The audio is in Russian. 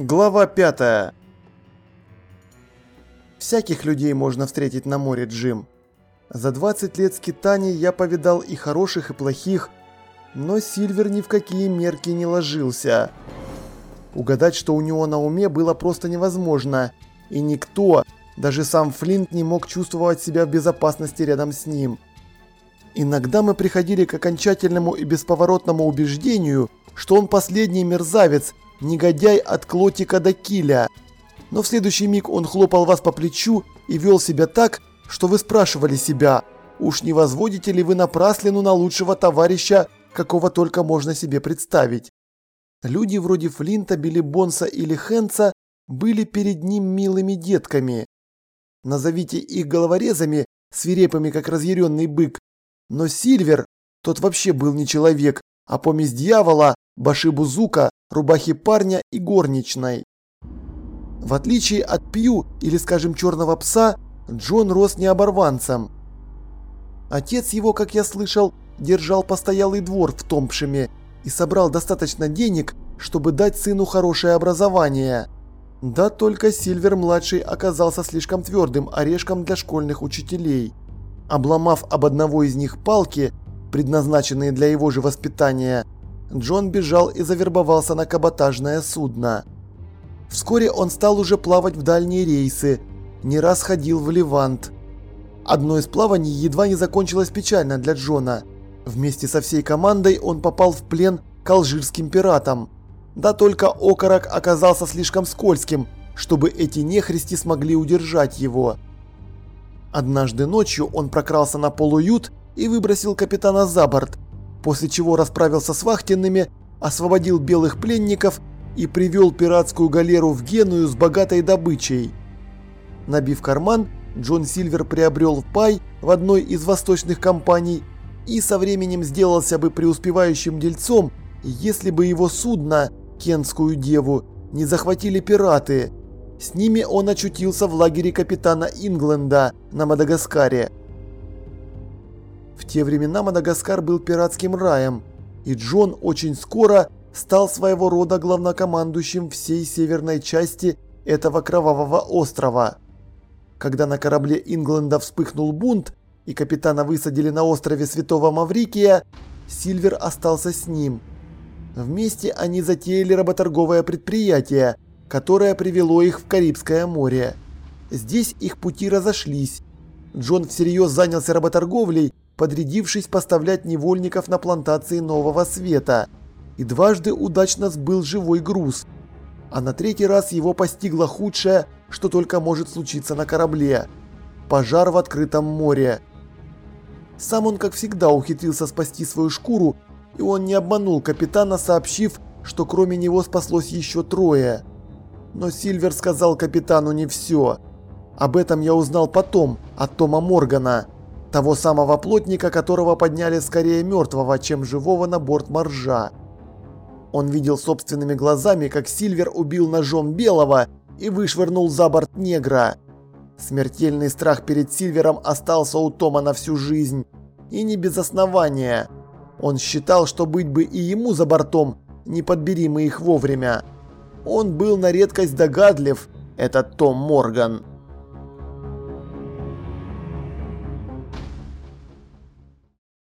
Глава 5 Всяких людей можно встретить на море, Джим. За 20 лет скитаний я повидал и хороших, и плохих, но Сильвер ни в какие мерки не ложился. Угадать, что у него на уме, было просто невозможно, и никто, даже сам Флинт, не мог чувствовать себя в безопасности рядом с ним. Иногда мы приходили к окончательному и бесповоротному убеждению, что он последний мерзавец, негодяй от Клотика до Киля. Но в следующий миг он хлопал вас по плечу и вел себя так, что вы спрашивали себя, уж не возводите ли вы напраслину на лучшего товарища, какого только можно себе представить. Люди вроде Флинта, Билли Бонса или Хенца были перед ним милыми детками. Назовите их головорезами, свирепыми как разъяренный бык. Но Сильвер, тот вообще был не человек, а помесь дьявола, башибузука, рубахи парня и горничной. В отличие от Пью или, скажем, черного пса, Джон рос не оборванцем. Отец его, как я слышал, держал постоялый двор в Томпшеме и собрал достаточно денег, чтобы дать сыну хорошее образование. Да только Сильвер-младший оказался слишком твердым орешком для школьных учителей. Обломав об одного из них палки, предназначенные для его же воспитания, Джон бежал и завербовался на каботажное судно. Вскоре он стал уже плавать в дальние рейсы, не раз ходил в Левант. Одно из плаваний едва не закончилось печально для Джона. Вместе со всей командой он попал в плен к алжирским пиратам. Да только окорок оказался слишком скользким, чтобы эти нехристи смогли удержать его. Однажды ночью он прокрался на полуют и выбросил капитана за борт, после чего расправился с вахтенными, освободил белых пленников и привел пиратскую галеру в Геную с богатой добычей. Набив карман, Джон Сильвер приобрел пай в одной из восточных компаний и со временем сделался бы преуспевающим дельцом, если бы его судно, Кентскую деву, не захватили пираты. С ними он очутился в лагере капитана Ингленда на Мадагаскаре. В те времена Мадагаскар был пиратским раем, и Джон очень скоро стал своего рода главнокомандующим всей северной части этого кровавого острова. Когда на корабле Ингленда вспыхнул бунт и капитана высадили на острове Святого Маврикия, Сильвер остался с ним. Вместе они затеяли работорговое предприятие, которое привело их в Карибское море. Здесь их пути разошлись. Джон всерьез занялся работорговлей подрядившись поставлять невольников на плантации Нового Света, и дважды удачно сбыл живой груз. А на третий раз его постигло худшее, что только может случиться на корабле – пожар в открытом море. Сам он, как всегда, ухитрился спасти свою шкуру, и он не обманул капитана, сообщив, что кроме него спаслось еще трое. Но Сильвер сказал капитану не все. Об этом я узнал потом, от Тома Моргана. Того самого плотника, которого подняли скорее мертвого, чем живого на борт моржа. Он видел собственными глазами, как Сильвер убил ножом белого и вышвырнул за борт негра. Смертельный страх перед Сильвером остался у Тома на всю жизнь. И не без основания. Он считал, что быть бы и ему за бортом, не подбери мы их вовремя. Он был на редкость догадлив, этот Том Морган.